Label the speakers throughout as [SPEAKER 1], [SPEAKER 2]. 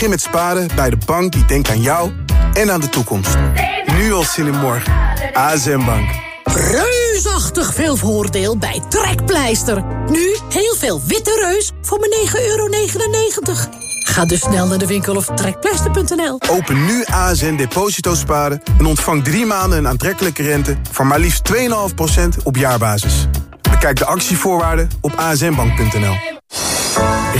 [SPEAKER 1] Begin met sparen bij de bank die denkt aan jou en aan de toekomst. Nu al zin in morgen. ASM Bank.
[SPEAKER 2] Reusachtig veel voordeel bij Trekpleister. Nu heel veel witte reus voor maar 9,99 euro. Ga dus snel naar de winkel of trekpleister.nl.
[SPEAKER 1] Open nu ASN Deposito Sparen en ontvang drie maanden een aantrekkelijke rente... van maar liefst 2,5% op jaarbasis. Bekijk de actievoorwaarden op asnbank.nl.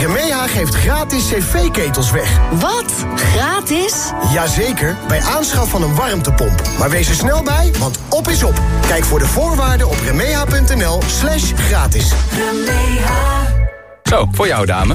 [SPEAKER 3] Remeha geeft gratis cv-ketels weg.
[SPEAKER 2] Wat? Gratis?
[SPEAKER 3] Jazeker, bij aanschaf van een warmtepomp. Maar wees er snel bij, want op is op. Kijk voor de voorwaarden op remeha.nl slash gratis.
[SPEAKER 4] Zo, voor jou dame.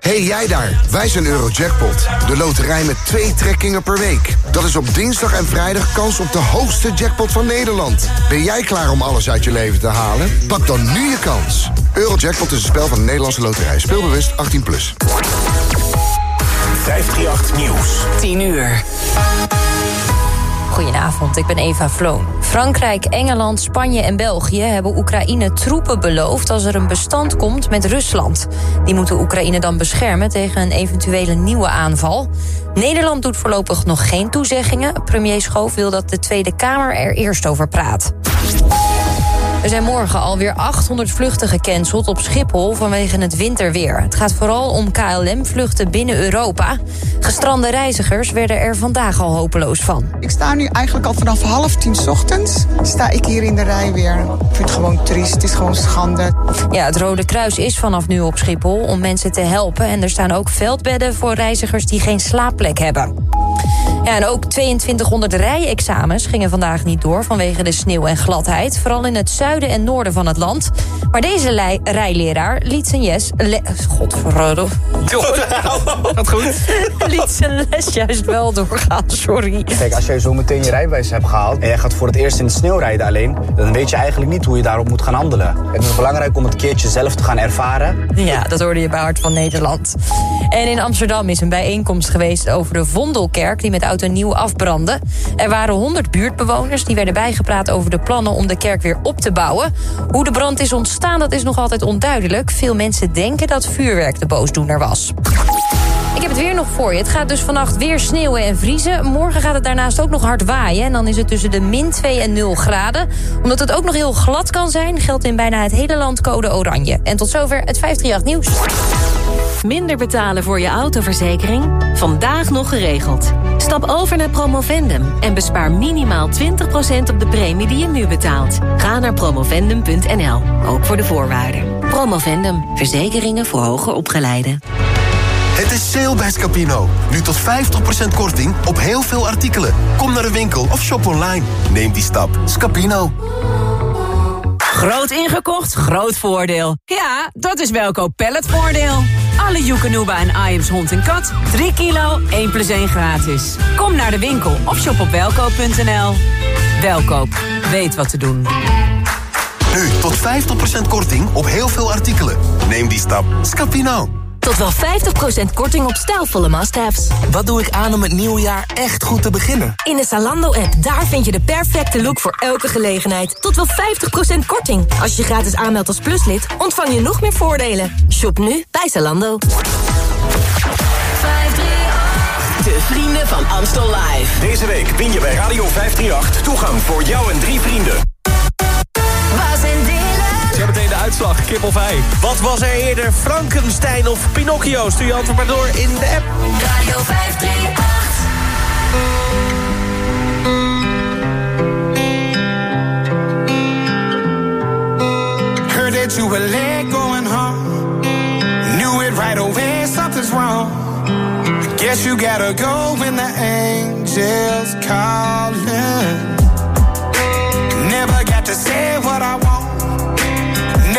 [SPEAKER 5] Hey, jij daar, wij zijn Eurojackpot. De loterij met twee trekkingen per week. Dat is op dinsdag en vrijdag kans op de hoogste jackpot van Nederland. Ben jij klaar om alles uit je leven te halen? Pak dan nu je kans. Eurojackpot is een spel van de Nederlandse loterij. Speelbewust 18+. Plus.
[SPEAKER 6] 538 Nieuws.
[SPEAKER 7] 10 uur. Goedenavond, ik ben Eva Vloon. Frankrijk, Engeland, Spanje en België hebben Oekraïne troepen beloofd... als er een bestand komt met Rusland. Die moeten Oekraïne dan beschermen tegen een eventuele nieuwe aanval. Nederland doet voorlopig nog geen toezeggingen. Premier Schoof wil dat de Tweede Kamer er eerst over praat. Er zijn morgen alweer 800 vluchten gecanceld op Schiphol vanwege het winterweer. Het gaat vooral om KLM-vluchten binnen Europa. Gestrande reizigers werden er vandaag al hopeloos van.
[SPEAKER 8] Ik sta nu eigenlijk al vanaf half tien ochtends. Sta ik hier in de rij weer. Ik vind het gewoon triest, het is gewoon schande.
[SPEAKER 7] Ja, het Rode Kruis is vanaf nu op Schiphol om mensen te helpen. En er staan ook veldbedden voor reizigers die geen slaapplek hebben. Ja, en ook 2200 rijexamens gingen vandaag niet door vanwege de sneeuw en gladheid. Vooral in het zuiden en noorden van het land. Maar deze rijleraar liet zijn yes... Le Godverdomme.
[SPEAKER 4] Gaat goed.
[SPEAKER 7] liet zijn les juist wel doorgaan, sorry.
[SPEAKER 9] Kijk, als jij zo meteen je rijbewijs hebt gehaald... en jij gaat voor het eerst in de sneeuw rijden alleen... dan weet je eigenlijk niet hoe je daarop moet gaan handelen. Het is belangrijk om het keertje zelf te gaan ervaren.
[SPEAKER 7] Ja, dat hoorde je bij Hart van Nederland. En in Amsterdam is een bijeenkomst geweest over de Vondelkerk... die met oud en nieuw afbrandde. Er waren 100 buurtbewoners die werden bijgepraat over de plannen... om de kerk weer op te bouwen. Hoe de brand is ontstaan, dat is nog altijd onduidelijk. Veel mensen denken dat vuurwerk de boosdoener was. Heb het weer nog voor je. Het gaat dus vannacht weer sneeuwen en vriezen. Morgen gaat het daarnaast ook nog hard waaien. En dan is het tussen de min 2 en 0 graden. Omdat het ook nog heel glad kan zijn... geldt in bijna het hele land code oranje. En tot zover het 538 Nieuws.
[SPEAKER 10] Minder betalen voor je autoverzekering? Vandaag nog geregeld. Stap over naar Promovendum en bespaar minimaal 20% op de premie die je nu betaalt. Ga naar promovendum.nl, ook voor de voorwaarden. Promovendum, verzekeringen voor hoger opgeleiden.
[SPEAKER 6] Het is sale bij Scapino. Nu tot 50% korting op heel veel artikelen. Kom naar de winkel of shop online. Neem die stap. Scapino.
[SPEAKER 11] Groot ingekocht, groot voordeel. Ja, dat is Welkoop Palletvoordeel. Alle Joekanuba en Iams hond en kat. 3 kilo, 1 plus 1 gratis. Kom naar de winkel of shop op welkoop.nl. Welkoop, weet wat te doen.
[SPEAKER 6] Nu tot 50% korting op heel veel artikelen. Neem die stap. Scapino.
[SPEAKER 10] Tot wel 50% korting op stijlvolle must-haves.
[SPEAKER 12] Wat doe ik aan om het nieuwe jaar echt goed te beginnen?
[SPEAKER 10] In de Zalando-app, daar vind je de perfecte look voor elke gelegenheid. Tot wel 50% korting. Als je gratis aanmeldt als pluslid, ontvang je nog meer voordelen. Shop nu bij Zalando.
[SPEAKER 13] De vrienden van Amstel Live.
[SPEAKER 6] Deze week win je bij Radio 538 toegang voor jou en drie vrienden.
[SPEAKER 4] Uitslag, kip of ei.
[SPEAKER 14] Wat was er eerder, Frankenstein of Pinocchio? Stuur je antwoord maar door in de app.
[SPEAKER 13] Radio 538.
[SPEAKER 15] Heard that you were late going home. Knew it right away, something's wrong. Guess you gotta go when the angels calling. Never got to say what I want.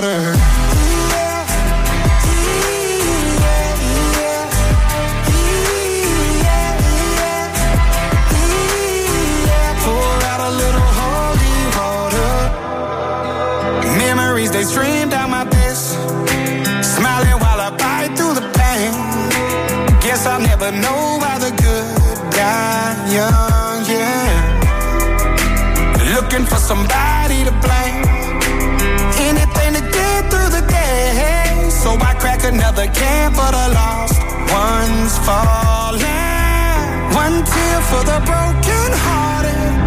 [SPEAKER 16] water. They stream down my face, smiling while I bite through the pain. Guess I'll never know why the good die young, yeah. Looking for somebody to blame another game for the lost ones falling. One tear for the broken hearted.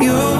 [SPEAKER 16] you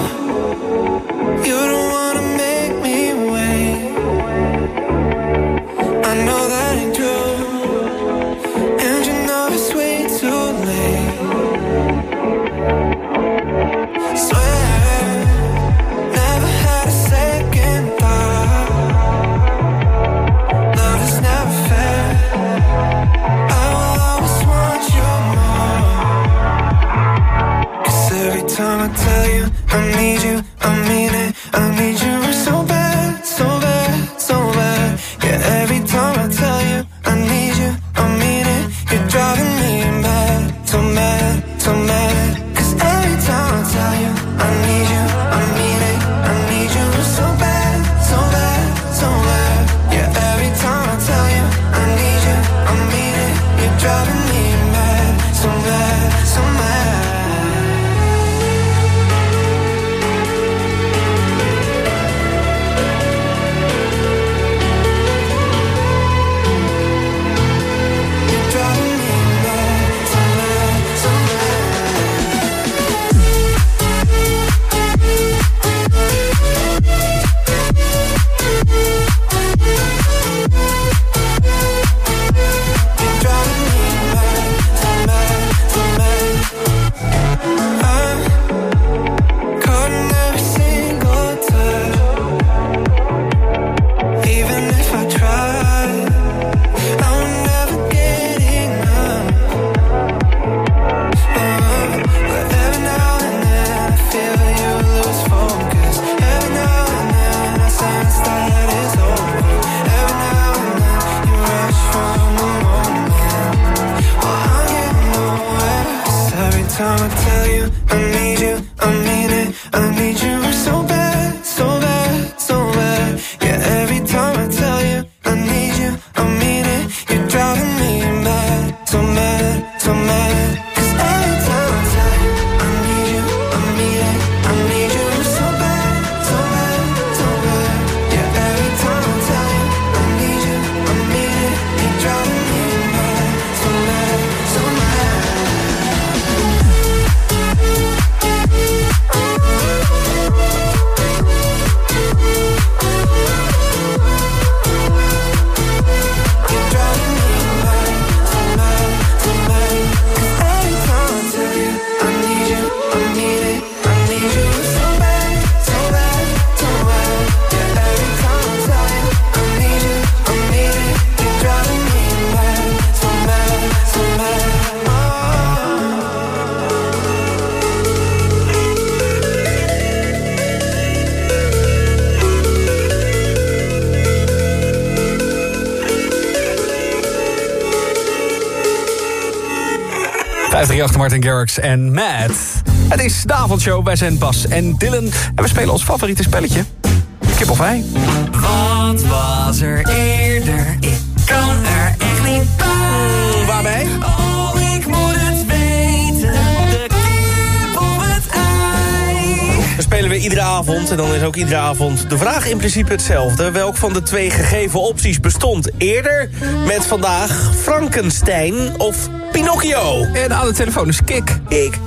[SPEAKER 17] 538
[SPEAKER 18] Martin Garrix en Matt. Het is de avondshow. Wij zijn Bas en Dylan. En we spelen ons favoriete spelletje. Kip of ei.
[SPEAKER 19] Wat was er eerder? Ik kan er echt niet bij.
[SPEAKER 17] Waarbij?
[SPEAKER 19] Oh, ik moet het weten. De kip of het ei.
[SPEAKER 14] We spelen we iedere avond. En dan is ook iedere avond de vraag in principe hetzelfde. Welk van de twee gegeven opties bestond eerder? Met vandaag Frankenstein of Pinocchio?
[SPEAKER 4] En aan de telefoon is Kik.
[SPEAKER 14] Ik.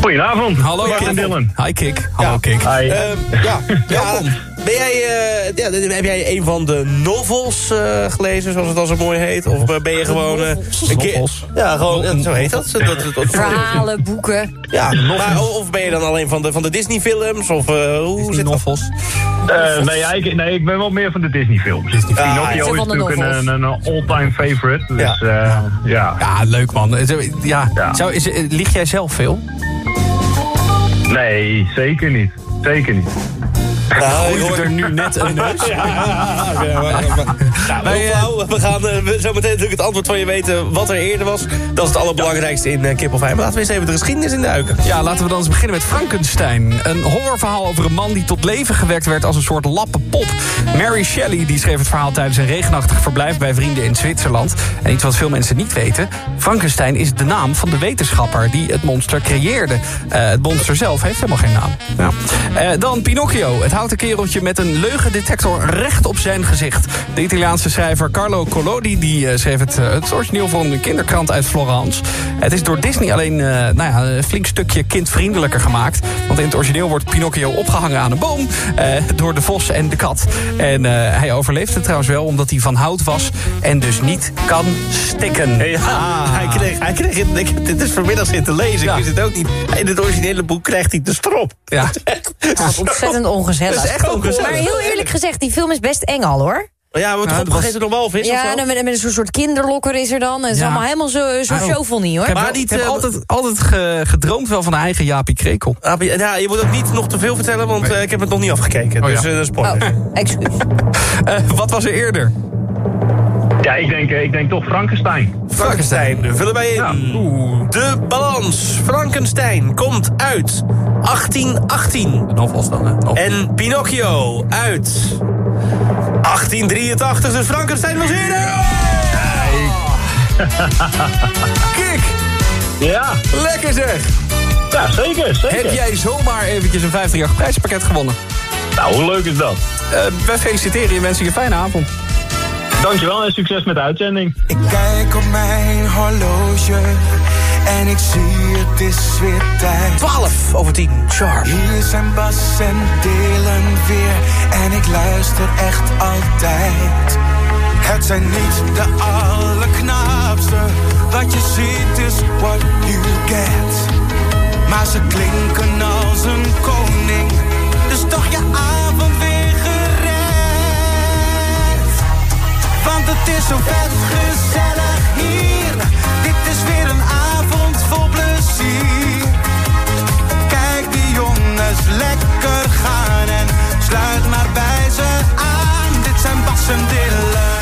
[SPEAKER 20] Goedenavond.
[SPEAKER 4] Hallo
[SPEAKER 20] Kik. Dylan.
[SPEAKER 4] Hi Kik. Hallo Kik.
[SPEAKER 20] Hi.
[SPEAKER 14] Ehm, ja, ja, ben jij, eh, ja, heb jij een van de novels eh, gelezen, zoals het al zo mooi heet? Of eh, ben je gewoon... een keer-
[SPEAKER 4] Novels.
[SPEAKER 14] Ja, gewoon, eh, zo heet dat. dat, dat, dat-
[SPEAKER 7] Verhalen, boeken.
[SPEAKER 14] Ja, maar, of ben je dan alleen van de, van de Disney-films? Of eh, hoe zit
[SPEAKER 4] novels?
[SPEAKER 20] Eh, nee, ja, ik, nee, ik ben wel meer van de Disney-films.
[SPEAKER 14] Ah,
[SPEAKER 20] Pinocchio
[SPEAKER 7] ja.
[SPEAKER 20] is natuurlijk een, een, een all-time favorite. Dus ja. ja.
[SPEAKER 4] Ja, leuk man. Zo- Ja,
[SPEAKER 20] Ja.
[SPEAKER 4] Zou, is, lieg jij zelf veel?
[SPEAKER 20] Nee, zeker niet. Zeker niet.
[SPEAKER 4] Groeit er nu net een neus?
[SPEAKER 14] Ja, ja, Nou,
[SPEAKER 4] Wij.
[SPEAKER 14] We gaan eh, zo meteen natuurlijk het antwoord van je weten wat er eerder was. Dat is het allerbelangrijkste in uh, Kip of Ei. Maar laten we eens even de geschiedenis induiken.
[SPEAKER 4] Ja, laten we dan eens beginnen met Frankenstein. Een horrorverhaal over een man die tot leven gewekt werd als een soort lappenpop. Mary Shelley die schreef het verhaal tijdens een regenachtig verblijf bij vrienden in Zwitserland. En iets wat veel mensen niet weten. Frankenstein is de naam van de wetenschapper die het monster creëerde. Eh, het monster zelf heeft helemaal geen naam. Ja. Dan Pinocchio, het houten kereltje met een leugendetector recht op zijn gezicht. De Italiaanse schrijver Carlo Collodi die, eh, schreef het, eh, het origineel voor een kinderkrant uit Florence. Het is door Disney alleen eh, nou ja, een flink stukje kindvriendelijker gemaakt. Want in het origineel wordt Pinocchio opgehangen aan een boom... eh, door de vos en de kat. En eh, hij overleefde trouwens wel omdat hij van hout was... en dus niet kan stikken.
[SPEAKER 14] Ja,
[SPEAKER 4] Ah.
[SPEAKER 14] hij kreeg, hij kreeg het, ik, dit is vanmiddag zitten lezen.
[SPEAKER 4] Ja.
[SPEAKER 14] Ik wist het ook niet. In het originele boek krijgt hij de strop.
[SPEAKER 4] Ja.
[SPEAKER 7] Ontzettend ongezellig.
[SPEAKER 14] Dat is echt ongezellig.
[SPEAKER 7] Maar heel eerlijk gezegd, die film is best eng al hoor.
[SPEAKER 14] Ja, maar toch
[SPEAKER 4] dat was-
[SPEAKER 14] door walvis of
[SPEAKER 7] Ja,
[SPEAKER 14] zo?
[SPEAKER 7] en met, met een soort- soort kinderlokker is er dan. Het is
[SPEAKER 4] Ja.
[SPEAKER 7] allemaal helemaal zo, zo shovel niet hoor.
[SPEAKER 4] Ik heb,
[SPEAKER 14] Maar
[SPEAKER 4] wel-
[SPEAKER 14] niet,
[SPEAKER 4] ik heb
[SPEAKER 14] eh,
[SPEAKER 4] altijd, altijd ge- gedroomd wel van een eigen Jaapie Krekel.
[SPEAKER 14] Ah, Ja, je moet ook niet nog te veel vertellen, want eh, ik heb het nog niet afgekeken.
[SPEAKER 4] Oh,
[SPEAKER 14] dus
[SPEAKER 4] ja.
[SPEAKER 14] eh, spoiler.
[SPEAKER 7] Oh, excuus.
[SPEAKER 4] Eh, wat was er eerder?
[SPEAKER 20] Ja, ik denk, eh, ik denk toch Frankenstein.
[SPEAKER 14] Frankenstein, vullen wij in. De balans. Frankenstein komt uit 1818.
[SPEAKER 4] De novels dan, hè?
[SPEAKER 14] En Pinocchio uit 1883. Dus Frankenstein was eerder.
[SPEAKER 4] Kik!
[SPEAKER 20] Ja,
[SPEAKER 4] Lekker zeg!
[SPEAKER 20] ja zeker, zeker.
[SPEAKER 4] Heb jij zomaar eventjes een 50 prijzenpakket gewonnen?
[SPEAKER 20] Nou, hoe leuk is dat?
[SPEAKER 4] Eh, wij feliciteren je en wensen je een fijne avond.
[SPEAKER 20] Dankjewel en succes met de uitzending.
[SPEAKER 21] Ik kijk op mijn horloge en ik zie het is weer tijd.
[SPEAKER 14] 12 over 10. Sharp.
[SPEAKER 21] Hier zijn Bas en Dylan weer en ik luister echt altijd. Het zijn niet de allerknaapste, wat je ziet is what you get. Maar ze klinken als een koning, Want het is zo vet gezellig hier. Dit is weer een avond vol plezier. Kijk die jongens lekker gaan en sluit maar bij ze aan. Dit zijn Bas en Dylan.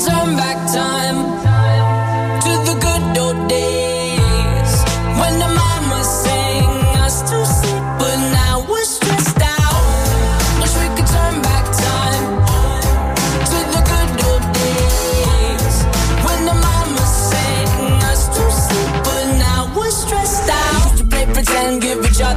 [SPEAKER 22] turn back time.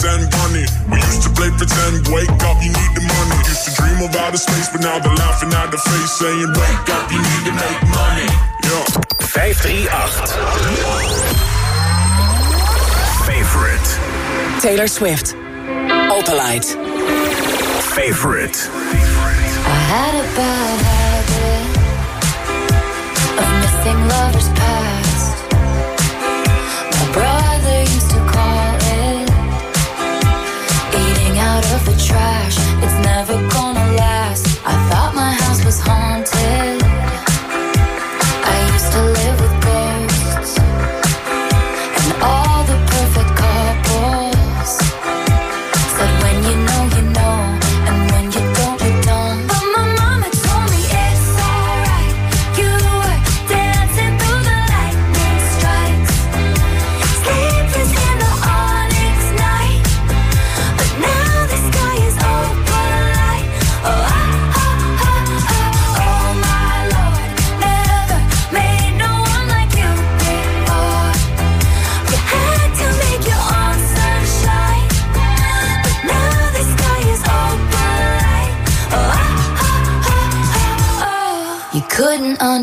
[SPEAKER 23] pretend bunny. We used to play pretend, wake up, you need the money. Used to dream of outer space, but now they're laughing at the face, saying, Wake up, you need to make money. Yeah.
[SPEAKER 17] 538.
[SPEAKER 24] Favorite.
[SPEAKER 13] Taylor Swift. Opalite.
[SPEAKER 24] Favorite.
[SPEAKER 25] I had a bad habit of missing lovers' path.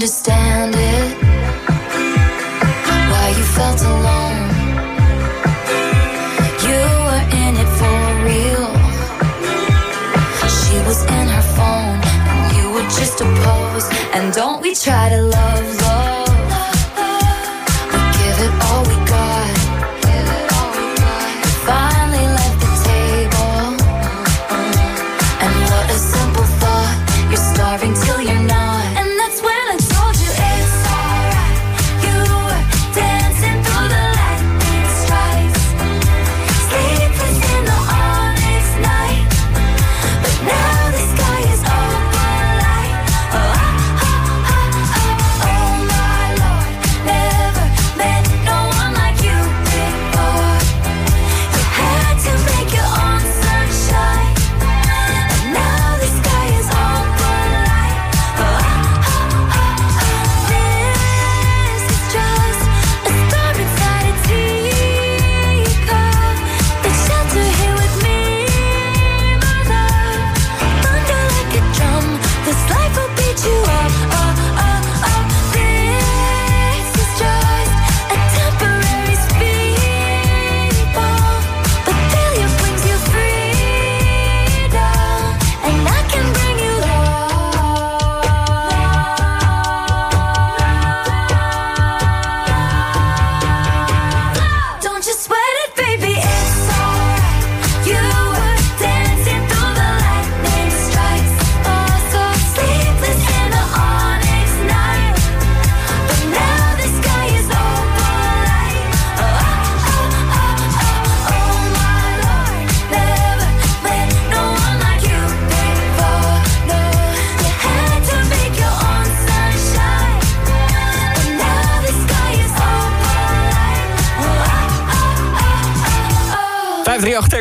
[SPEAKER 25] understand.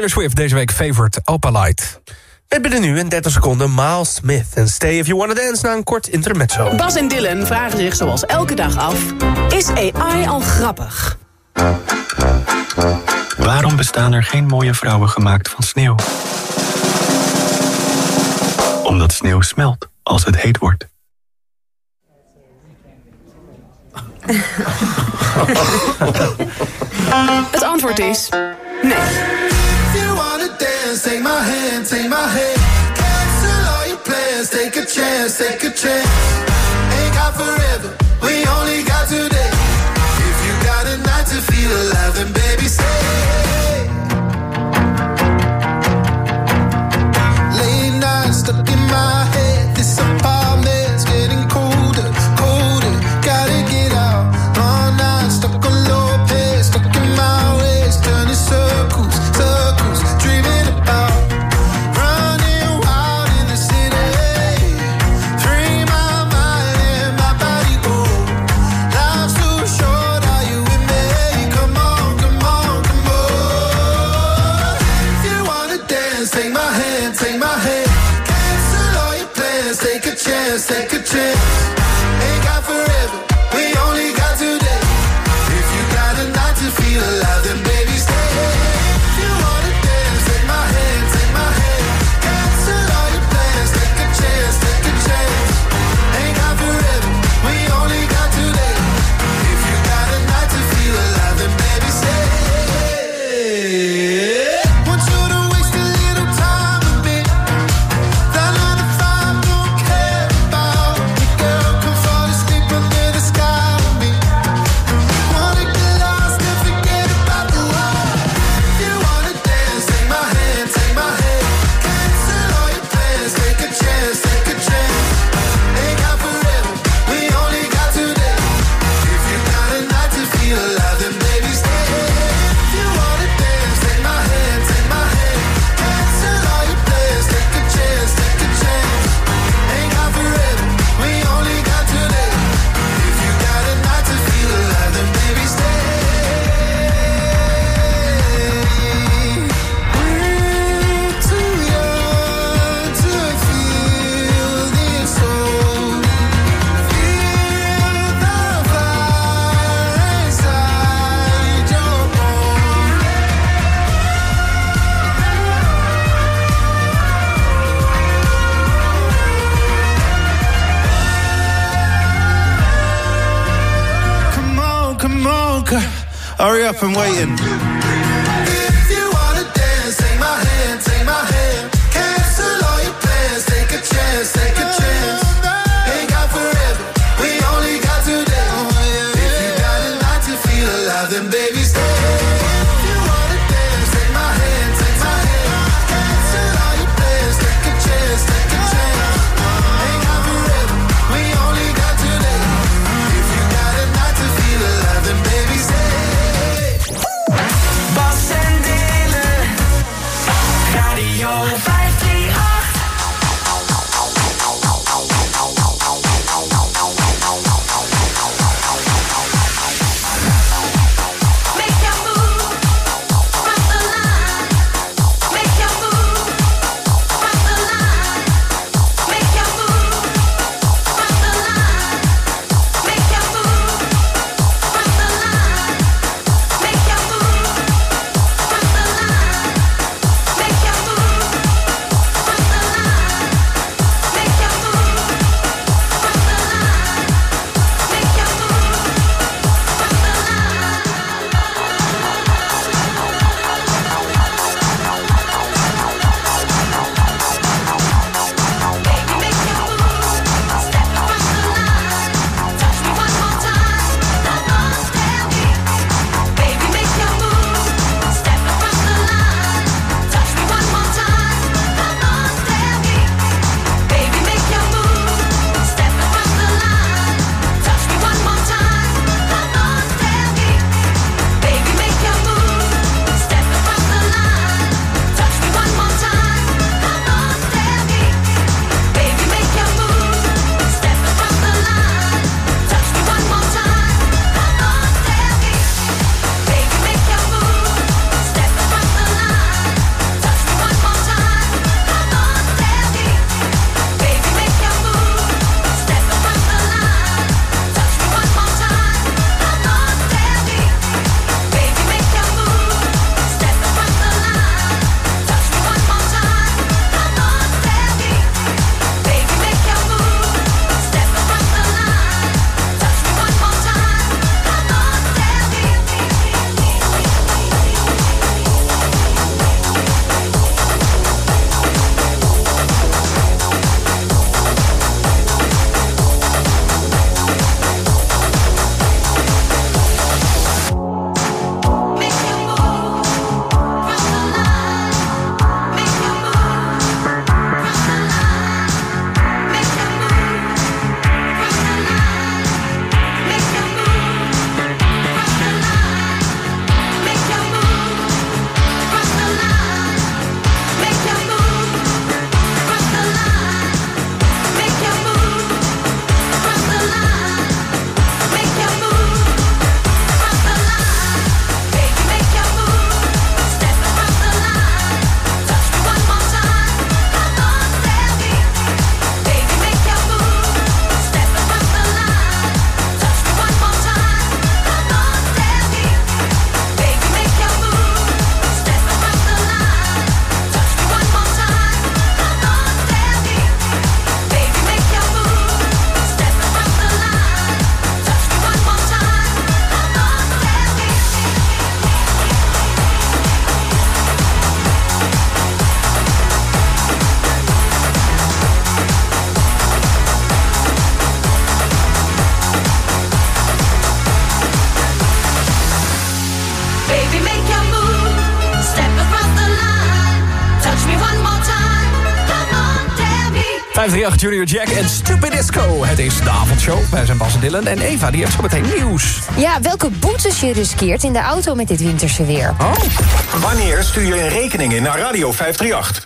[SPEAKER 18] Taylor Swift, deze week favorite Opalite.
[SPEAKER 17] We hebben er nu in 30 seconden Miles Smith en Stay If You Wanna Dance na een kort intermezzo.
[SPEAKER 11] Bas en Dylan vragen zich zoals elke dag af, is AI al grappig?
[SPEAKER 26] Waarom bestaan er geen mooie vrouwen gemaakt van sneeuw? Omdat sneeuw smelt als het heet wordt.
[SPEAKER 27] het antwoord is nee.
[SPEAKER 16] take my hand, take my hand. Cancel all your plans, take a chance, take a chance. Ain't got forever. I'm waiting.
[SPEAKER 4] 538 Junior Jack en Stupid Disco. Het is de avondshow. Wij zijn Bas en Dylan en Eva, die heeft zo meteen nieuws.
[SPEAKER 7] Ja, welke boetes je riskeert in de auto met dit winterse weer.
[SPEAKER 4] Oh.
[SPEAKER 28] Wanneer stuur je een rekening in naar Radio 538?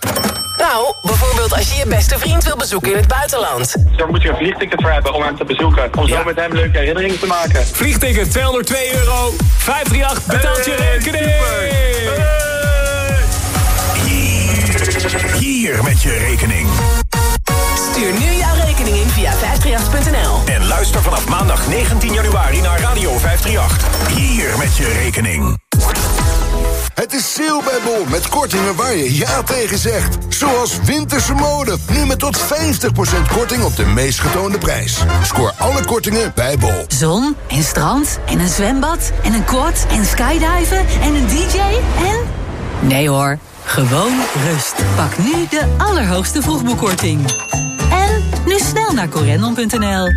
[SPEAKER 13] Nou, bijvoorbeeld als je je beste vriend wil bezoeken in het buitenland.
[SPEAKER 20] Daar moet je een vliegticket voor hebben om hem te bezoeken. Om zo met hem leuke herinneringen te maken.
[SPEAKER 29] Vliegticket 202 euro. 538 betaalt je rekening.
[SPEAKER 28] Hier met je rekening.
[SPEAKER 13] Stuur nu jouw rekening in via 538.nl.
[SPEAKER 28] En luister vanaf maandag 19 januari naar Radio 538. Hier met je rekening.
[SPEAKER 5] Het is sale bij Bol met kortingen waar je ja tegen zegt. Zoals winterse mode, nu met tot 50% korting op de meest getoonde prijs. Scoor alle kortingen bij Bol.
[SPEAKER 2] Zon en strand en een zwembad en een quad en skydiven en een dj en... Nee hoor, gewoon rust. Pak nu de allerhoogste vroegboekkorting. Nu snel naar corendon.nl.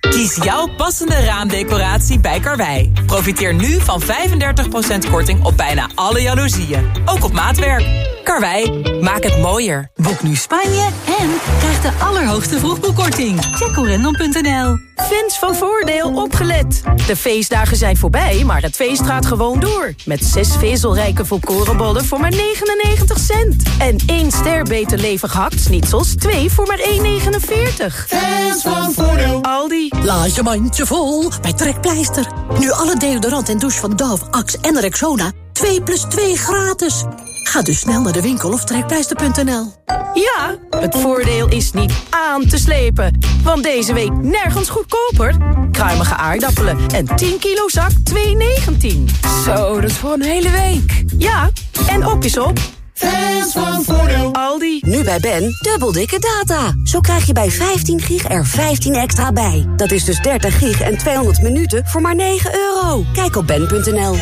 [SPEAKER 11] Kies jouw passende raamdecoratie bij Karwei. Profiteer nu van 35% korting op bijna alle jaloezieën. Ook op maatwerk. Karwei, maak het mooier.
[SPEAKER 2] Boek nu Spanje en krijg de allerhoogste vroegboekkorting. Check corendon.nl.
[SPEAKER 30] Fans van Voordeel opgelet. De feestdagen zijn voorbij, maar het feest gaat gewoon door. Met zes vezelrijke volkorenbollen voor maar 99 cent. En één ster beter levig hakt-snitsels, twee voor maar 1,49.
[SPEAKER 31] Fans van Voordeel.
[SPEAKER 30] Aldi.
[SPEAKER 10] Laat je mandje vol bij Trekpleister. Nu alle deodorant en douche van Dove, Axe en Rexona 2 plus 2 gratis. Ga dus snel naar de winkel of trekpleister.nl.
[SPEAKER 30] Ja, het voordeel is niet aan te slepen. Want deze week nergens goedkoper. Kruimige aardappelen en 10 kilo zak 2,19.
[SPEAKER 11] Zo, dat is voor een hele week.
[SPEAKER 30] Ja, en op is op.
[SPEAKER 31] Fans van Voordeel.
[SPEAKER 30] Aldi.
[SPEAKER 10] Nu bij Ben, dubbel dikke data. Zo krijg je bij 15 gig er 15 extra bij. Dat is dus 30 gig en 200 minuten voor maar 9 euro. Kijk op ben.nl.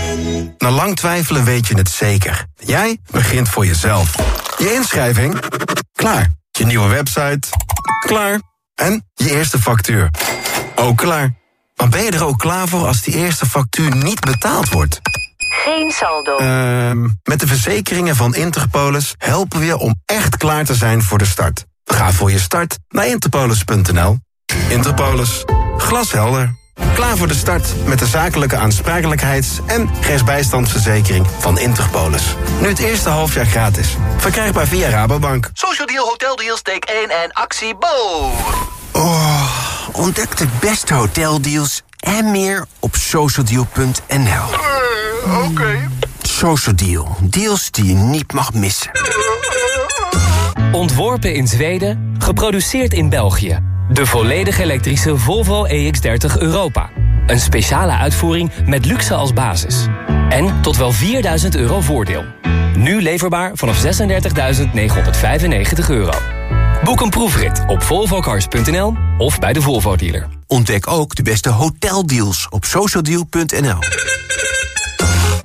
[SPEAKER 32] Na lang twijfelen weet je het zeker. Jij begint voor jezelf. Je inschrijving? Klaar. Je nieuwe website? Klaar. En je eerste factuur? Ook klaar. Maar ben je er ook klaar voor als die eerste factuur niet betaald wordt?
[SPEAKER 33] Geen saldo.
[SPEAKER 32] Ehm met de verzekeringen van Interpolis helpen we je om echt klaar te zijn voor de start. Ga voor je start naar interpolis.nl. Interpolis. Glashelder. Klaar voor de start met de zakelijke aansprakelijkheids- en rechtsbijstandsverzekering van Interpolis. Nu het eerste halfjaar gratis. Verkrijgbaar via Rabobank.
[SPEAKER 34] Social Deal, Hotel Deals, take 1 en actie Bo.
[SPEAKER 12] Oh, ontdek de beste hoteldeals en meer op socialdeal.nl.
[SPEAKER 34] Oké.
[SPEAKER 12] Social Deal, deals die je niet mag missen.
[SPEAKER 35] Ontworpen in Zweden, geproduceerd in België. De volledig elektrische Volvo EX30 Europa. Een speciale uitvoering met luxe als basis. En tot wel 4000 euro voordeel. Nu leverbaar vanaf 36.995 euro. Boek een proefrit op volvocars.nl of bij de Volvo dealer.
[SPEAKER 12] Ontdek ook de beste hoteldeals op socialdeal.nl.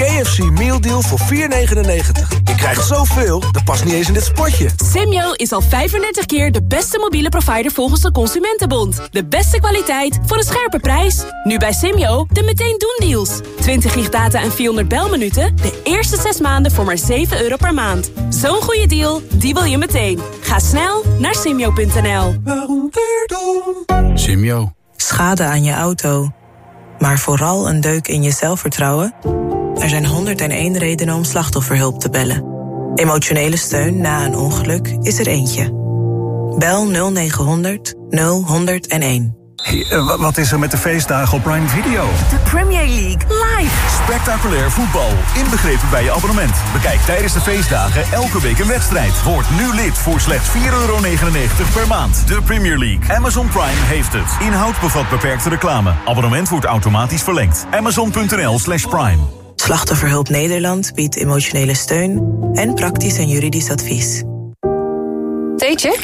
[SPEAKER 36] KFC Meal Deal voor 4,99. Je krijgt zoveel, dat past niet eens in dit spotje.
[SPEAKER 37] Simyo is al 35 keer de beste mobiele provider volgens de Consumentenbond. De beste kwaliteit voor een scherpe prijs. Nu bij Simyo de meteen doen deals. 20 gig data en 400 belminuten. De eerste 6 maanden voor maar 7 euro per maand. Zo'n goede deal, die wil je meteen. Ga snel naar simyo.nl.
[SPEAKER 38] Simyo. Schade aan je auto. Maar vooral een deuk in je zelfvertrouwen? Er zijn 101 redenen om slachtofferhulp te bellen. Emotionele steun na een ongeluk is er eentje. Bel 0900 0101.
[SPEAKER 28] Hey, eh, wat is er met de feestdagen op Prime Video?
[SPEAKER 2] De Premier League live.
[SPEAKER 28] Spectaculair voetbal, inbegrepen bij je abonnement. Bekijk tijdens de feestdagen elke week een wedstrijd. Word nu lid voor slechts 4,99 euro per maand. De Premier League. Amazon Prime heeft het. Inhoud bevat beperkte reclame. Abonnement wordt automatisch verlengd. Amazon.nl slash prime.
[SPEAKER 38] Slachtofferhulp Nederland biedt emotionele steun en praktisch en juridisch advies.
[SPEAKER 7] Theetje?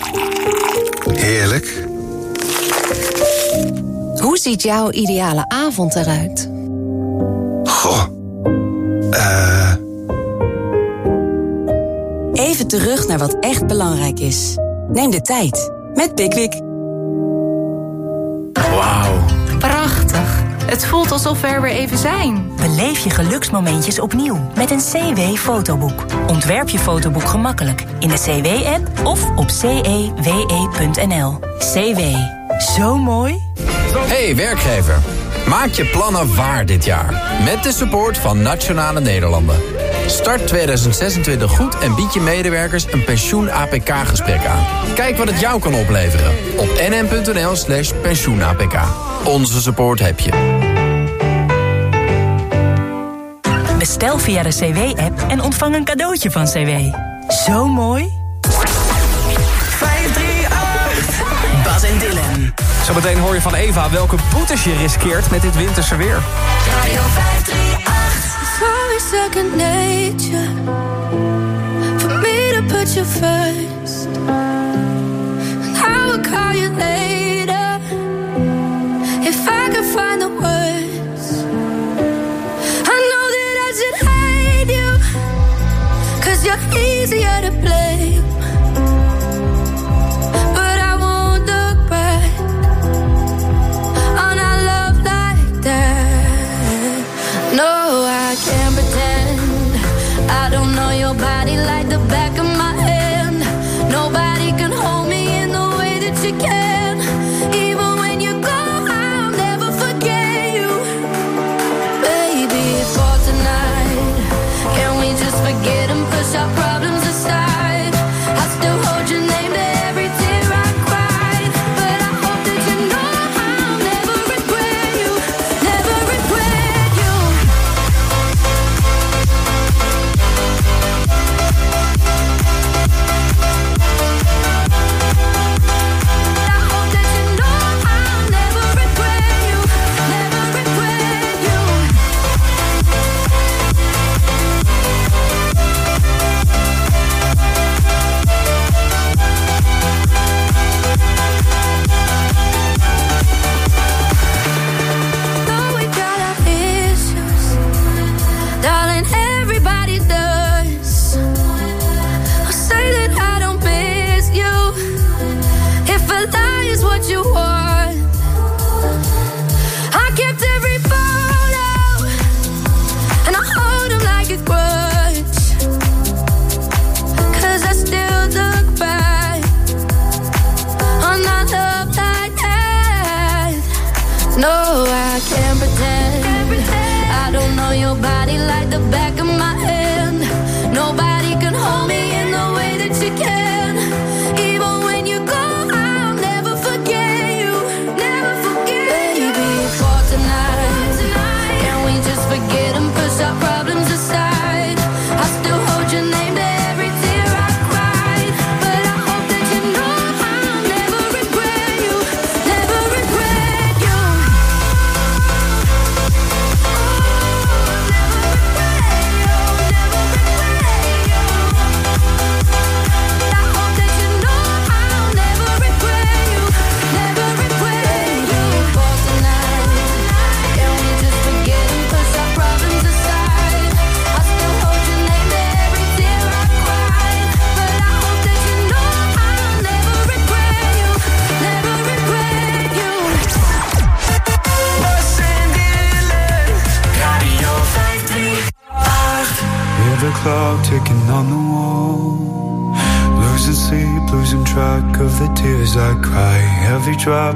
[SPEAKER 5] Heerlijk.
[SPEAKER 7] Hoe ziet jouw ideale avond eruit?
[SPEAKER 5] Goh. Eh...
[SPEAKER 39] Even terug naar wat echt belangrijk is.
[SPEAKER 10] Neem de tijd met Pickwick.
[SPEAKER 40] Het voelt alsof we er weer even zijn.
[SPEAKER 41] Beleef je geluksmomentjes opnieuw met een CW-fotoboek. Ontwerp je fotoboek gemakkelijk in de CW-app of op cewe.nl. CW. Zo mooi.
[SPEAKER 35] Hey werkgever, maak je plannen waar dit jaar. Met de support van Nationale Nederlanden. Start 2026 goed en bied je medewerkers een pensioen-APK-gesprek aan. Kijk wat het jou kan opleveren op nm.nl slash pensioen-APK. Onze support heb je.
[SPEAKER 41] Bestel via de CW-app en ontvang een cadeautje van CW. Zo mooi.
[SPEAKER 13] 538. Bas en Dylan.
[SPEAKER 4] Zometeen hoor je van Eva welke boetes je riskeert met dit winterse weer.
[SPEAKER 25] Radio 538. Second nature. For me to put you first. And I will call you later. If I could find the words. I know that I should hate you. Cause you're easier to blame. Back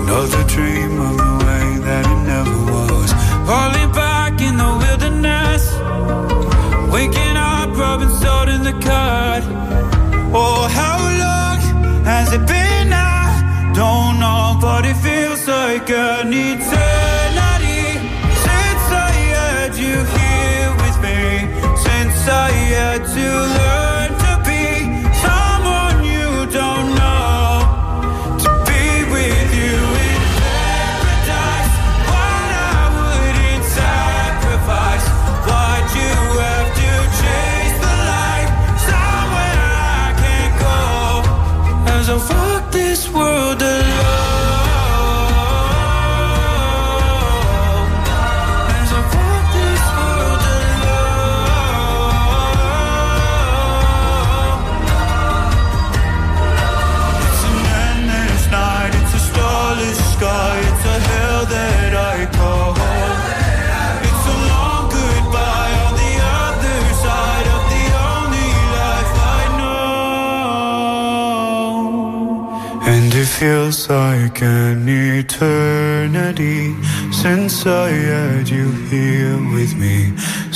[SPEAKER 21] Another dreamer.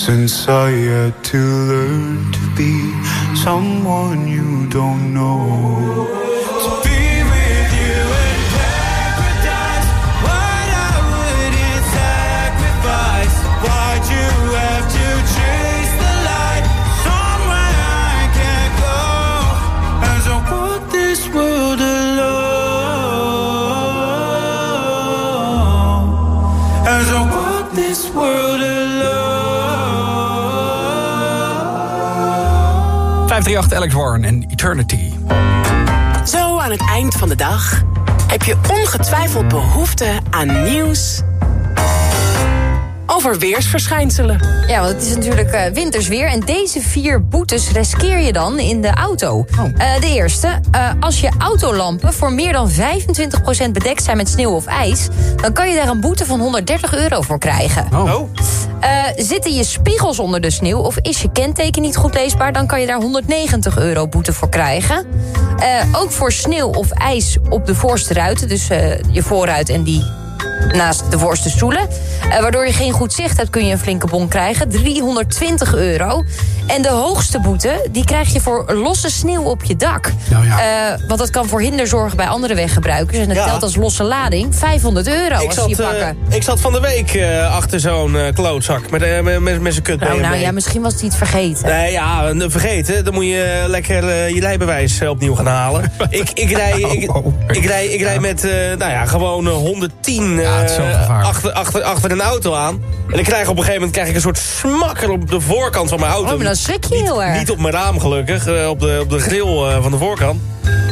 [SPEAKER 21] Since I had to learn to be someone you don't know.
[SPEAKER 4] 538 Alex Warren en Eternity.
[SPEAKER 13] Zo aan het eind van de dag heb je ongetwijfeld behoefte aan nieuws over weersverschijnselen.
[SPEAKER 7] Ja, want het is natuurlijk eh, wintersweer. En deze vier boetes riskeer je dan in de auto. Eh, de eerste, eh, als je autolampen voor meer dan 25% bedekt zijn met sneeuw of ijs... dan kan je daar een boete van 130 euro voor krijgen.
[SPEAKER 4] Oh.
[SPEAKER 7] Eh, zitten je spiegels onder de sneeuw of is je kenteken niet goed leesbaar... dan kan je daar 190 euro boete voor krijgen. Eh, ook voor sneeuw of ijs op de voorste ruiten, dus eh, je voorruit en die naast de voorste stoelen. Eh, waardoor je geen goed zicht hebt, kun je een flinke bon krijgen. 320 euro. En de hoogste boete, die krijg je voor losse sneeuw op je dak.
[SPEAKER 4] Nou
[SPEAKER 7] Eh, want dat kan voor hinder zorgen bij andere weggebruikers. En dat
[SPEAKER 14] Ja.
[SPEAKER 7] telt als losse lading 500 euro
[SPEAKER 14] Ik
[SPEAKER 7] als
[SPEAKER 14] zat,
[SPEAKER 7] je
[SPEAKER 14] eh,
[SPEAKER 7] pakken.
[SPEAKER 14] ik zat van de week eh, achter zo'n eh, klootzak met, met, met, met zijn kut
[SPEAKER 7] Nou, nou ja, misschien was hij het vergeten.
[SPEAKER 14] Nee, ja, vergeten. Dan moet je lekker je rijbewijs opnieuw gaan halen. ik, ik, rij, ik, ik, rij, ik rij met, eh, nou ja, gewoon eh, 110 eh,
[SPEAKER 4] het is zo gevaarlijk.
[SPEAKER 14] achter, achter, achter auto aan. En ik krijg op een gegeven moment krijg ik een soort smakker op de voorkant van mijn auto.
[SPEAKER 7] Oh, maar dan schrik je heel erg.
[SPEAKER 14] Niet op mijn raam gelukkig, eh, op, de, op de grill eh, van de voorkant.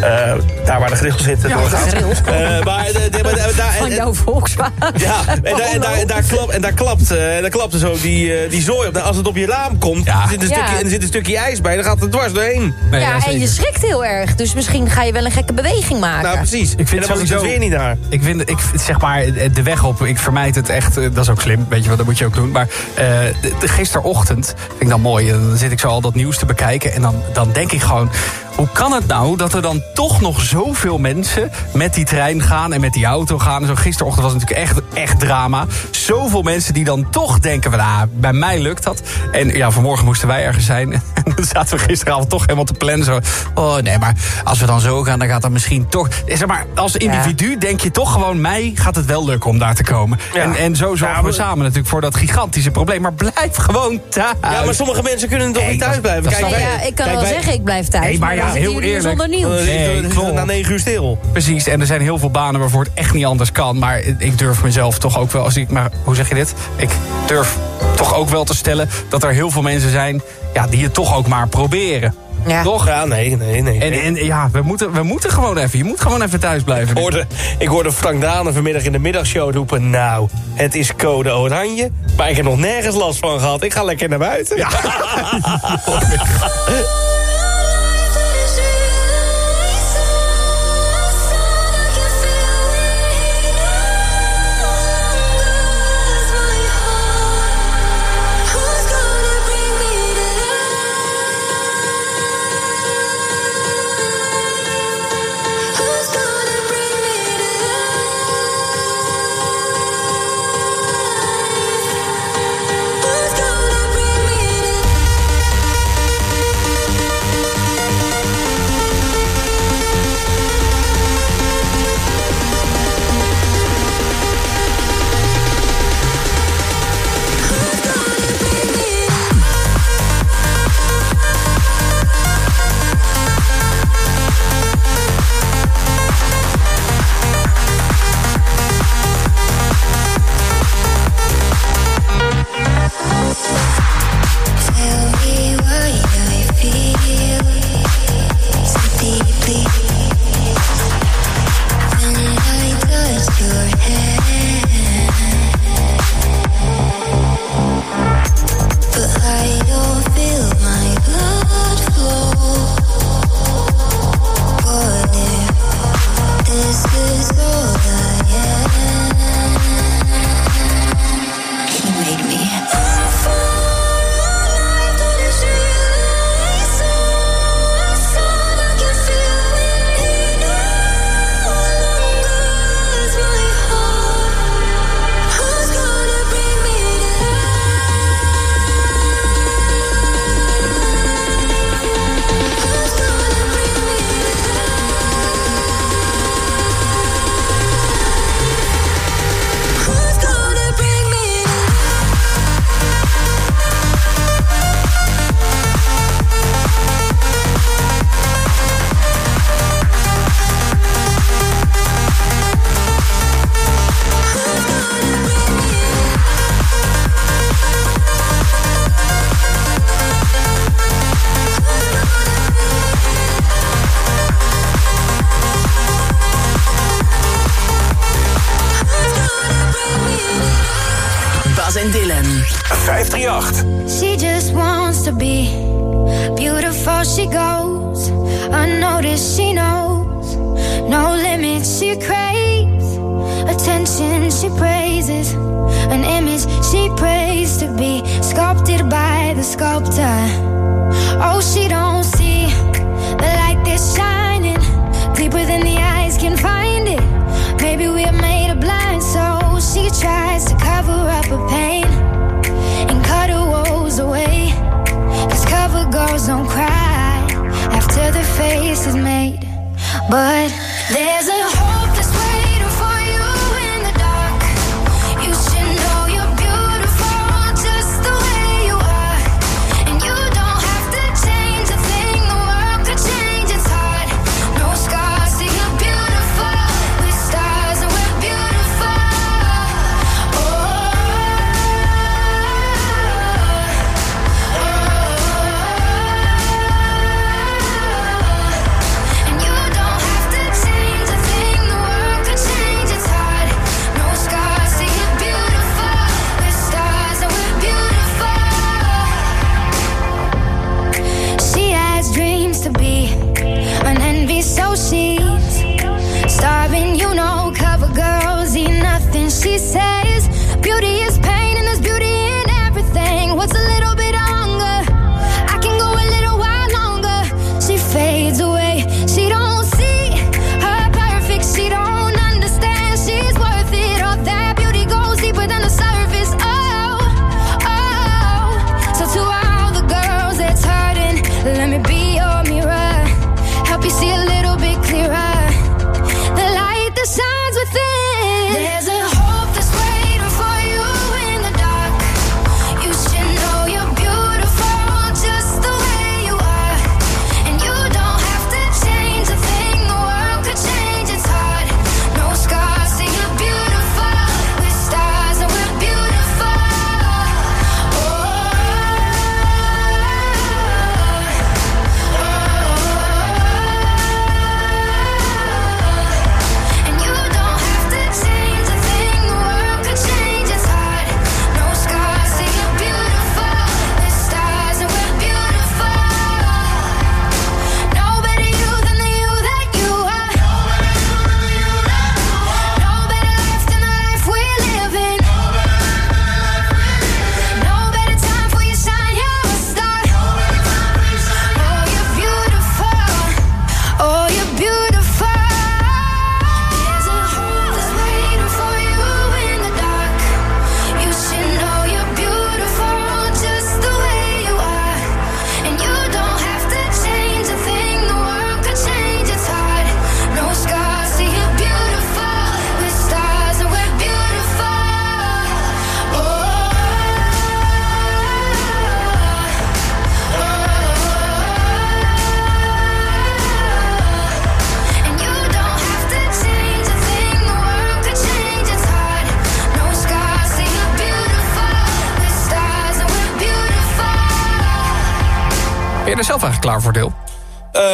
[SPEAKER 14] Eh, daar waar de grill zit.
[SPEAKER 7] Ja, de grill.
[SPEAKER 14] Eh, maar, de- de- maar daar- daar-
[SPEAKER 7] Van jouw Volkswagen.
[SPEAKER 14] ja, en daar, en daar, en daar, klap, en daar klapt, daar klapt er zo die, eh, die zooi op. Nou, Als het op je raam komt, er, zit een
[SPEAKER 7] Ja.
[SPEAKER 14] stukje, en er zit een stukje ijs bij, dan gaat het dwars doorheen.
[SPEAKER 7] ja, en je schrikt heel erg. Dus misschien ga je wel een gekke beweging maken.
[SPEAKER 14] Nou, precies.
[SPEAKER 4] Ik vind
[SPEAKER 14] en dan was ik dus
[SPEAKER 4] sowieso-
[SPEAKER 14] weer niet daar.
[SPEAKER 4] Ik vind, ik, zeg maar, de weg op, ik vermijd het echt, dat is ook slim, weet je wat, dat moet je ook doen. Maar eh, de, de- gisterochtend, vind ik dan mooi, dan zit ik zo al dat nieuws te bekijken... en dan, dan denk ik gewoon, hoe kan het nou dat er dan toch nog zoveel mensen met die trein gaan en met die auto gaan? En zo gisterochtend was het natuurlijk echt, echt drama. Zoveel mensen die dan toch denken, van, ah, bij mij lukt dat. En ja, vanmorgen moesten wij ergens zijn. En dan zaten we gisteravond toch helemaal te plannen. Zo, oh nee, maar als we dan zo gaan, dan gaat dat misschien toch... Zeg maar, als individu denk je toch gewoon... mij gaat het wel lukken om daar te komen. En, en zo zorgen we samen natuurlijk voor dat gigantische probleem. Maar blijf gewoon thuis.
[SPEAKER 14] Ja, maar sommige mensen kunnen toch niet thuis blijven. Kijk, wij-
[SPEAKER 7] ja, ik kan
[SPEAKER 14] kijk,
[SPEAKER 7] wel
[SPEAKER 14] wij-
[SPEAKER 7] zeggen, ik blijf thuis.
[SPEAKER 4] Maar ja, heel eerlijk.
[SPEAKER 7] zonder nieuws.
[SPEAKER 4] Nee, klopt.
[SPEAKER 14] na negen uur stil.
[SPEAKER 4] Precies, en er zijn heel veel banen waarvoor het echt niet anders kan. Maar ik durf mezelf toch ook wel, als ik maar, hoe zeg je dit? Ik durf toch ook wel te stellen dat er heel veel mensen zijn ja, die het toch ook maar proberen.
[SPEAKER 7] Ja.
[SPEAKER 4] Toch?
[SPEAKER 14] Ja, nee, nee, nee.
[SPEAKER 4] En, en ja, we moeten, we moeten gewoon even. Je moet gewoon even thuis blijven.
[SPEAKER 14] Ik hoorde, ik hoorde Frank Dane vanmiddag in de middagshow roepen... nou, het is code oranje, maar ik heb nog nergens last van gehad. Ik ga lekker naar buiten. Ja.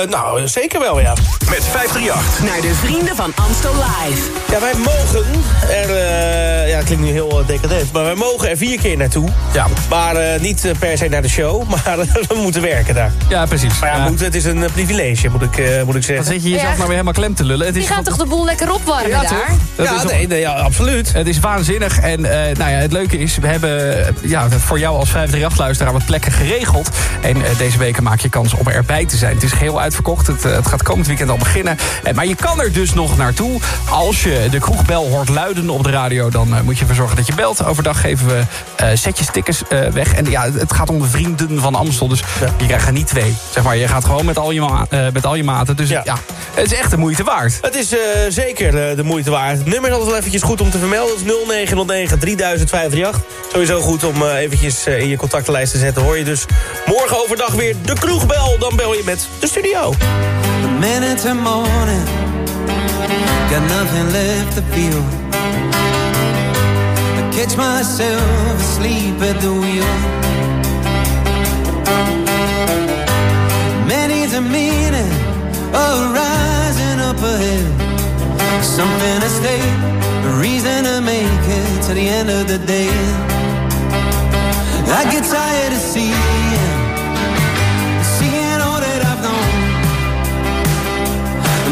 [SPEAKER 14] nou, zeker wel, ja.
[SPEAKER 42] Met 538.
[SPEAKER 13] Naar de vrienden van Amstel Live.
[SPEAKER 14] Ja, wij mogen er... eh, ja, het klinkt nu heel eh, decadent, maar wij mogen er vier keer naartoe.
[SPEAKER 4] Ja.
[SPEAKER 14] Maar eh, niet per se naar de show, maar we moeten werken daar.
[SPEAKER 4] Ja, precies.
[SPEAKER 14] Maar ja, Moet, het is een privilege, moet ik, eh, moet ik zeggen.
[SPEAKER 4] Dan zit je jezelf
[SPEAKER 43] Ja.
[SPEAKER 4] maar weer helemaal klem te lullen. Het
[SPEAKER 43] Die
[SPEAKER 4] is
[SPEAKER 43] gaat toch de boel lekker opwarmen
[SPEAKER 4] Ja,
[SPEAKER 43] daar?
[SPEAKER 4] toch? Dat
[SPEAKER 14] ja,
[SPEAKER 4] is
[SPEAKER 14] nee, nee, ja, absoluut.
[SPEAKER 4] Het is waanzinnig. En eh, nou ja, het leuke is, we hebben ja, voor jou als 538-luisteraar wat plekken geregeld. En deze weken maak je kans om erbij te zijn. Het is geheel uitverkocht. Het, het gaat komend weekend al beginnen. Eh, maar je kan er dus nog naartoe. Als je de kroegbel hoort luiden op de radio... dan eh, moet je ervoor zorgen dat je belt. Overdag geven we eh, setjes stickers weg. En ja, het gaat om de vrienden van Amstel. Dus je krijgt er niet twee. Zeg maar, je gaat gewoon met al je, ma- met al je maten. Dus ja. het is echt de moeite waard.
[SPEAKER 14] Het is zeker de moeite waard. Het nummer is altijd wel eventjes goed om te vermelden. Dat is 0909 3058. Sowieso goed om eventjes in je contactenlijst te zetten. Hoor je dus morgen overdag weer de kroegbel. Dan bel je met de studio.
[SPEAKER 44] minute to morning. Got nothing left to feel. I catch myself asleep at the wheel. Many the meaning a rising up ahead. Something to stay, a reason to make it to the end of the day. I get tired of seeing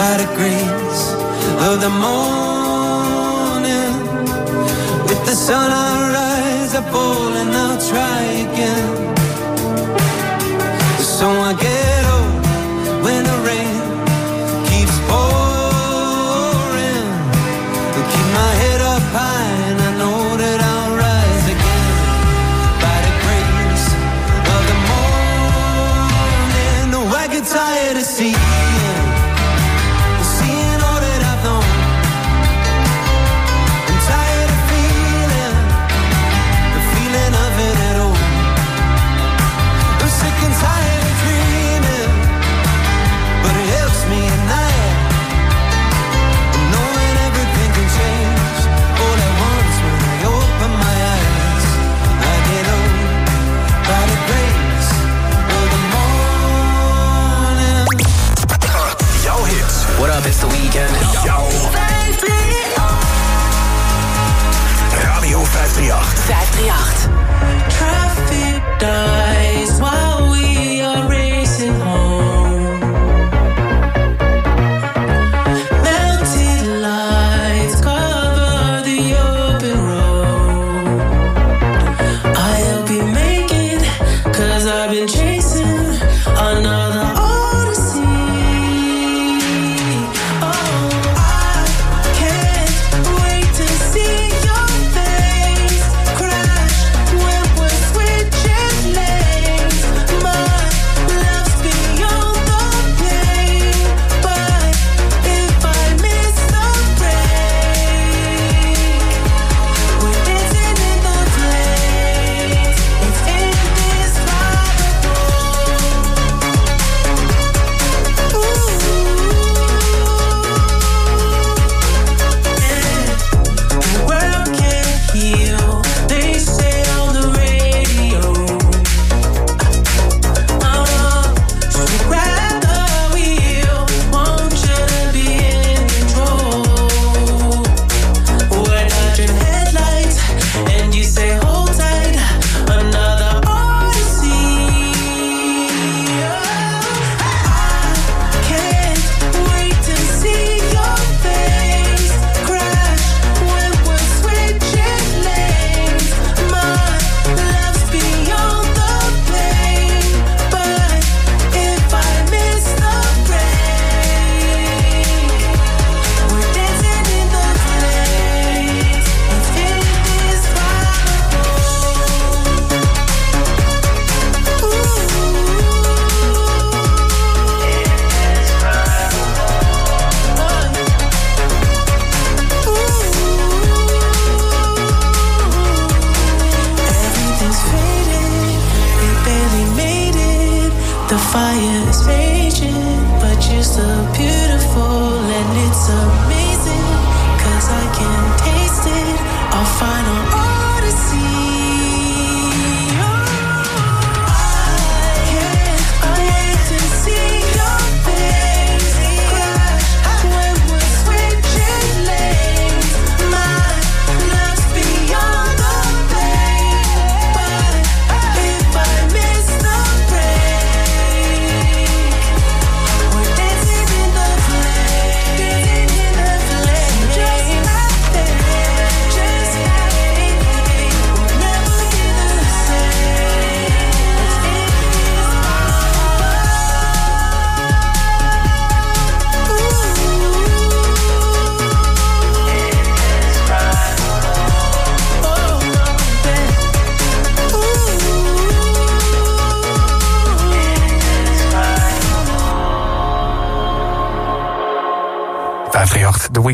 [SPEAKER 44] by the grace of the morning. With the sun I'll rise up fall and I'll try again. So I
[SPEAKER 45] guess. Patriarche.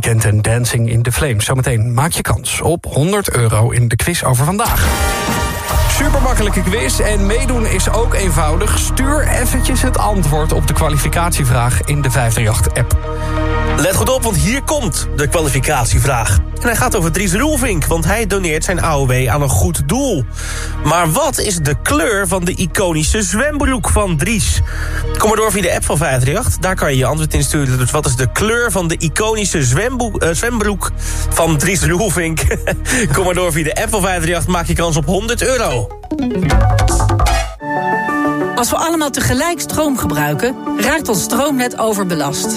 [SPEAKER 45] Weekend
[SPEAKER 4] en Dancing in the Flames. Zometeen maak je kans op 100 euro in de quiz over vandaag. Super makkelijke quiz en meedoen is ook eenvoudig. Stuur eventjes het antwoord op de kwalificatievraag in de 538-app.
[SPEAKER 14] Let goed op, want hier komt de kwalificatievraag. En hij gaat over Dries Roelvink, want hij doneert zijn AOW aan een goed doel. Maar wat is de kleur van de iconische zwembroek van Dries? Kom maar door via de app van 538, daar kan je je antwoord in sturen. Dus wat is de kleur van de iconische zwemboek, eh, zwembroek van Dries Roelvink? Kom maar door via de app van 538, maak je kans op 100 euro.
[SPEAKER 45] Als we allemaal tegelijk stroom gebruiken, raakt ons stroomnet overbelast.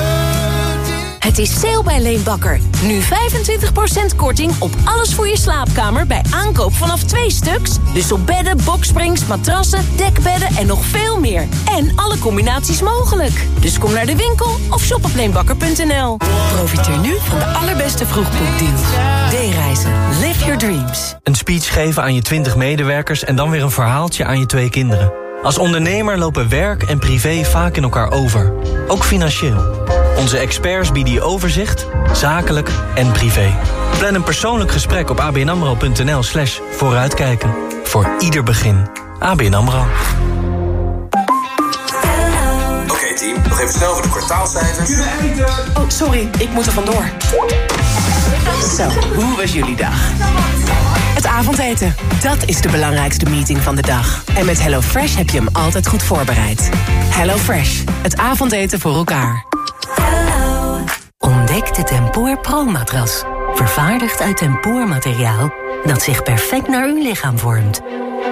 [SPEAKER 46] Het is sale bij Leenbakker. Nu 25% korting op alles voor je slaapkamer bij aankoop vanaf twee stuks. Dus op bedden, boksprings, matrassen, dekbedden en nog veel meer. En alle combinaties mogelijk. Dus kom naar de winkel of shop op leenbakker.nl.
[SPEAKER 10] Profiteer nu van de allerbeste vroegboekdeals. D-reizen. Live your dreams.
[SPEAKER 35] Een speech geven aan je 20 medewerkers en dan weer een verhaaltje aan je twee kinderen. Als ondernemer lopen werk en privé vaak in elkaar over. Ook financieel. Onze experts bieden je overzicht, zakelijk en privé. Plan een persoonlijk gesprek op abnamro.nl slash vooruitkijken. Voor ieder begin. ABN AMRO.
[SPEAKER 28] Oké team, nog even snel voor de kwartaalcijfers.
[SPEAKER 13] Oh, sorry, ik moet er vandoor. Zo, hoe was jullie dag? Het avondeten, dat is de belangrijkste meeting van de dag. En met HelloFresh heb je hem altijd goed voorbereid. HelloFresh, het avondeten voor elkaar.
[SPEAKER 47] Ontdek de Tempoor Pro-matras. Vervaardigd uit tempoormateriaal dat zich perfect naar uw lichaam vormt.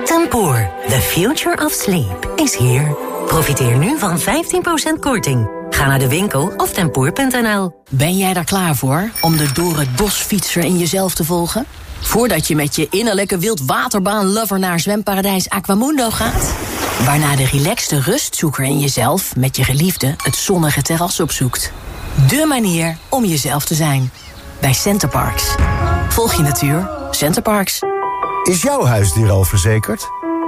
[SPEAKER 47] Tempoor, the future of sleep, is here. Profiteer nu van 15% korting. Ga naar de winkel of tempoor.nl.
[SPEAKER 41] Ben jij daar klaar voor om de door het bos fietser in jezelf te volgen? Voordat je met je innerlijke wildwaterbaan-lover naar zwemparadijs Aquamundo gaat? Waarna de relaxte rustzoeker in jezelf met je geliefde het zonnige terras opzoekt. De manier om jezelf te zijn. Bij Centerparks. Volg je natuur. Centerparks.
[SPEAKER 3] Is jouw huisdier al verzekerd?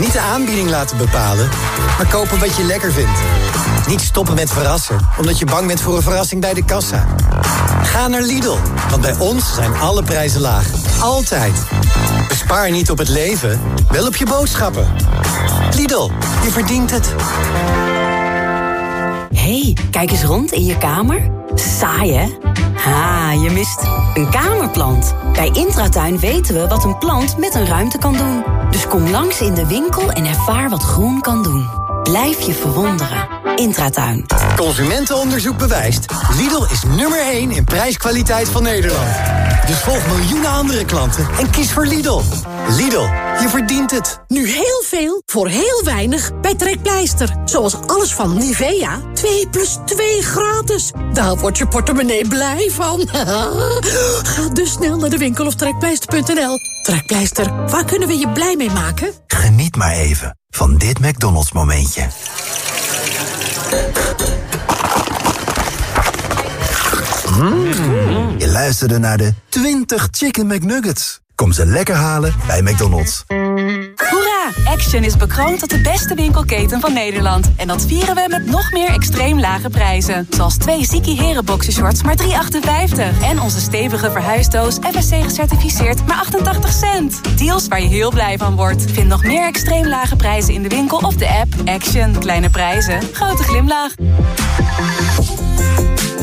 [SPEAKER 48] Niet de aanbieding laten bepalen, maar kopen wat je lekker vindt. Niet stoppen met verrassen, omdat je bang bent voor een verrassing bij de kassa. Ga naar Lidl, want bij ons zijn alle prijzen laag. Altijd. Bespaar niet op het leven, wel op je boodschappen. Lidl, je verdient het.
[SPEAKER 7] hey, kijk eens rond in je kamer. Saai, hè? Ha, je mist een kamerplant. Bij Intratuin weten we wat een plant met een ruimte kan doen. Dus kom langs in de winkel en ervaar wat groen kan doen. Blijf je verwonderen. Intratuin.
[SPEAKER 48] Consumentenonderzoek bewijst. Lidl is nummer 1 in prijskwaliteit van Nederland. Dus volg miljoenen andere klanten en kies voor Lidl. Lidl, je verdient het.
[SPEAKER 2] Nu heel veel voor heel weinig bij Trekpleister. Zoals alles van Nivea. 2 plus 2 gratis. Daar wordt je portemonnee blij van. Ga dus snel naar de winkel of trekpleister.nl. Trekpleister, waar kunnen we je blij mee maken?
[SPEAKER 12] Geniet maar even van dit McDonald's momentje. Mm. Je luisterde naar de 20 Chicken McNuggets. Kom ze lekker halen bij McDonald's.
[SPEAKER 30] Hoera! Action is bekroond tot de beste winkelketen van Nederland. En dat vieren we met nog meer extreem lage prijzen. Zoals twee Ziki Heren boxershorts maar 3,58. En onze stevige verhuisdoos FSC gecertificeerd maar 88 cent. Deals waar je heel blij van wordt. Vind nog meer extreem lage prijzen in de winkel of de app. Action. Kleine prijzen. Grote glimlach.